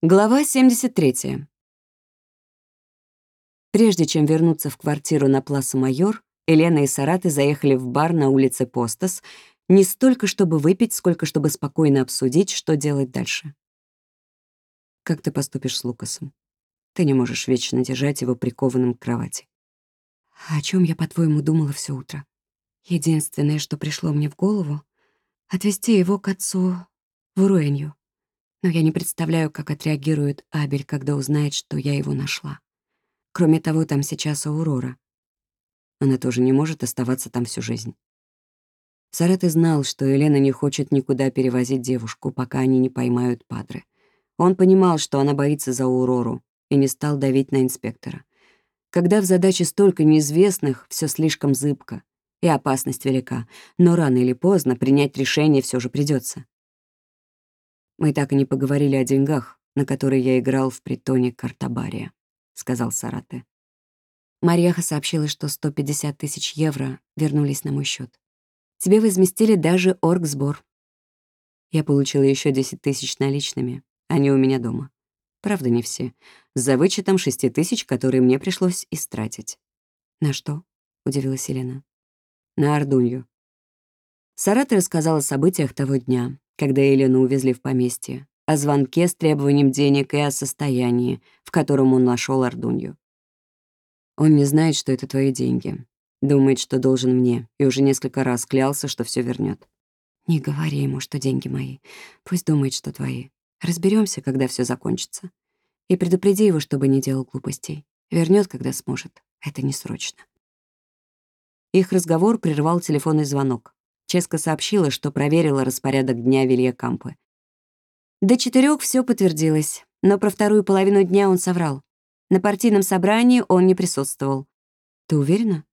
Глава 73. Прежде чем вернуться в квартиру на Пласа Майор, Елена и Сараты заехали в бар на улице Постас не столько, чтобы выпить, сколько чтобы спокойно обсудить, что делать дальше. Как ты поступишь с Лукасом? Ты не можешь вечно держать его прикованным к кровати. О чем я, по-твоему, думала все утро? Единственное, что пришло мне в голову — отвезти его к отцу в Уруэнью но я не представляю, как отреагирует Абель, когда узнает, что я его нашла. Кроме того, там сейчас Аурора. Она тоже не может оставаться там всю жизнь. Сараты знал, что Елена не хочет никуда перевозить девушку, пока они не поймают Падре. Он понимал, что она боится за Аурору, и не стал давить на инспектора. Когда в задаче столько неизвестных, все слишком зыбко, и опасность велика, но рано или поздно принять решение все же придется. «Мы так и не поговорили о деньгах, на которые я играл в притоне Картабария», — сказал Сарате. Марьяха сообщила, что 150 тысяч евро вернулись на мой счет. Тебе возместили даже оргсбор. Я получила еще 10 тысяч наличными. Они у меня дома. Правда, не все. За вычетом 6 тысяч, которые мне пришлось истратить. «На что?» — удивилась Елена. «На Ордунью». Сараты рассказала о событиях того дня, когда Елену увезли в поместье, о звонке с требованием денег и о состоянии, в котором он нашел Ордунью. Он не знает, что это твои деньги. Думает, что должен мне, и уже несколько раз клялся, что все вернет. Не говори ему, что деньги мои. Пусть думает, что твои. Разберемся, когда все закончится. И предупреди его, чтобы не делал глупостей. Вернет, когда сможет. Это не срочно. Их разговор прервал телефонный звонок. Ческа сообщила, что проверила распорядок дня Вилья Кампы. До четырех все подтвердилось, но про вторую половину дня он соврал. На партийном собрании он не присутствовал. Ты уверена?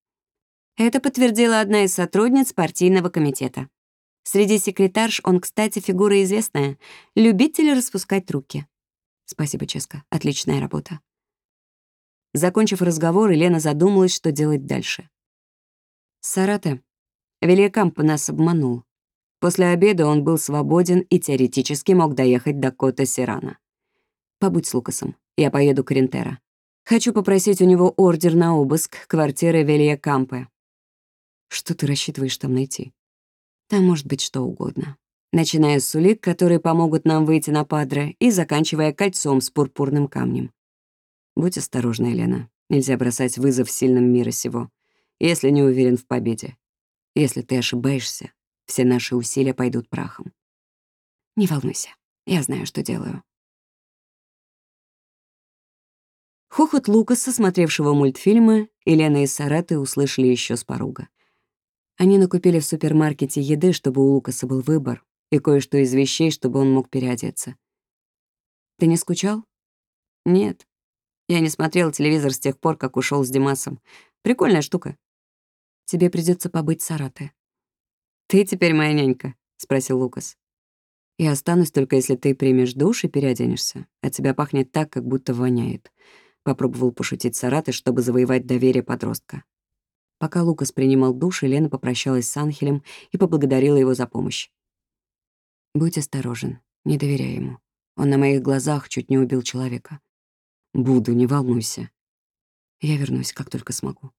Это подтвердила одна из сотрудниц партийного комитета. Среди секретарш он, кстати, фигура известная, любитель распускать руки. Спасибо, Ческа, отличная работа. Закончив разговор, Елена задумалась, что делать дальше. «Сарате, Великамп нас обманул. После обеда он был свободен и теоретически мог доехать до Кота Сирана. «Побудь с Лукасом, я поеду к Рентера. Хочу попросить у него ордер на обыск квартиры Велья Кампе. Что ты рассчитываешь там найти? Там может быть что угодно. Начиная с улик, которые помогут нам выйти на Падре, и заканчивая кольцом с пурпурным камнем. Будь осторожна, Елена. Нельзя бросать вызов сильным мира сего, если не уверен в победе. Если ты ошибаешься, все наши усилия пойдут прахом. Не волнуйся, я знаю, что делаю. Хохот Лукаса, смотревшего мультфильмы, Елена и Сараты услышали еще с поруга. Они накупили в супермаркете еды, чтобы у Лукаса был выбор, и кое-что из вещей, чтобы он мог переодеться. «Ты не скучал?» «Нет. Я не смотрел телевизор с тех пор, как ушел с Димасом. Прикольная штука. Тебе придется побыть с Сарате». «Ты теперь моя нянька?» — спросил Лукас. «Я останусь только, если ты примешь душ и переоденешься. От тебя пахнет так, как будто воняет». Попробовал пошутить Сараты, чтобы завоевать доверие подростка. Пока Лукас принимал душ, Елена попрощалась с Анхелем и поблагодарила его за помощь. «Будь осторожен, не доверяй ему. Он на моих глазах чуть не убил человека. Буду, не волнуйся. Я вернусь, как только смогу».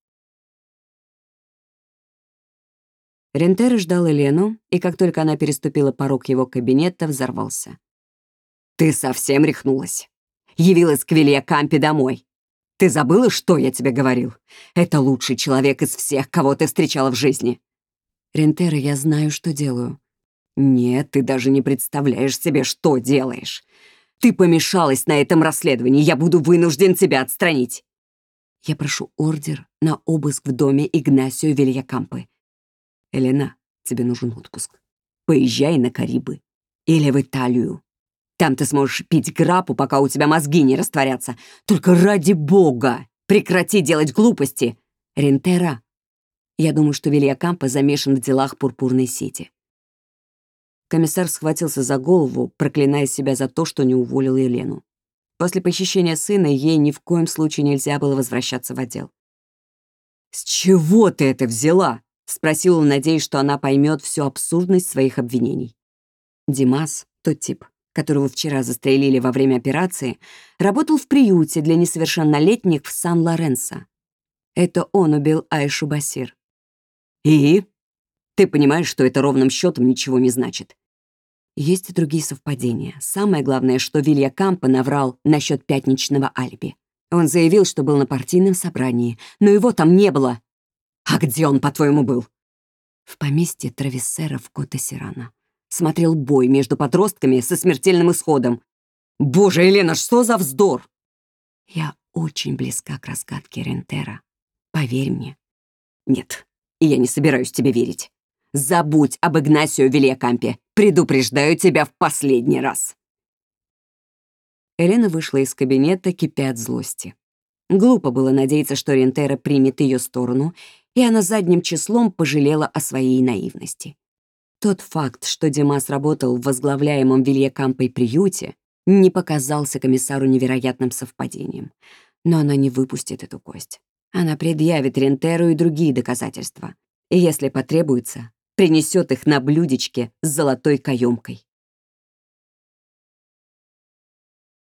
Рентер ждал Елену, и как только она переступила порог его кабинета, взорвался. «Ты совсем рехнулась. Явилась к Вилья Кампе домой. Ты забыла, что я тебе говорил? Это лучший человек из всех, кого ты встречала в жизни». «Рентера, я знаю, что делаю». «Нет, ты даже не представляешь себе, что делаешь. Ты помешалась на этом расследовании, я буду вынужден тебя отстранить». «Я прошу ордер на обыск в доме Игнасио Вильякампы. Элена, тебе нужен отпуск. Поезжай на Карибы. Или в Италию. Там ты сможешь пить грапу, пока у тебя мозги не растворятся. Только ради бога, прекрати делать глупости. Рентера. Я думаю, что Вильякампо замешан в делах пурпурной сети. Комиссар схватился за голову, проклиная себя за то, что не уволил Елену. После похищения сына ей ни в коем случае нельзя было возвращаться в отдел. «С чего ты это взяла?» — спросил он, надеясь, что она поймет всю абсурдность своих обвинений. Димас — тот тип, которого вчера застрелили во время операции, работал в приюте для несовершеннолетних в Сан-Лоренсо. Это он убил Айшу Басир. «И? Ты понимаешь, что это ровным счетом ничего не значит?» Есть и другие совпадения. Самое главное, что Вилья Кампо наврал насчет пятничного алиби. Он заявил, что был на партийном собрании, но его там не было. «А где он, по-твоему, был?» В поместье Травессера в Коте-Сирана смотрел бой между подростками со смертельным исходом. «Боже, Елена, что за вздор!» Я очень близка к разгадке Рентера. Поверь мне. Нет, я не собираюсь тебе верить. Забудь об Игнасио Вильякампе. Предупреждаю тебя в последний раз. Елена вышла из кабинета, кипя от злости. Глупо было надеяться, что Рентера примет ее сторону, и она задним числом пожалела о своей наивности. Тот факт, что Димас работал в возглавляемом Вильякампой приюте, не показался комиссару невероятным совпадением. Но она не выпустит эту кость. Она предъявит Рентеру и другие доказательства. И если потребуется, принесет их на блюдечке с золотой каемкой.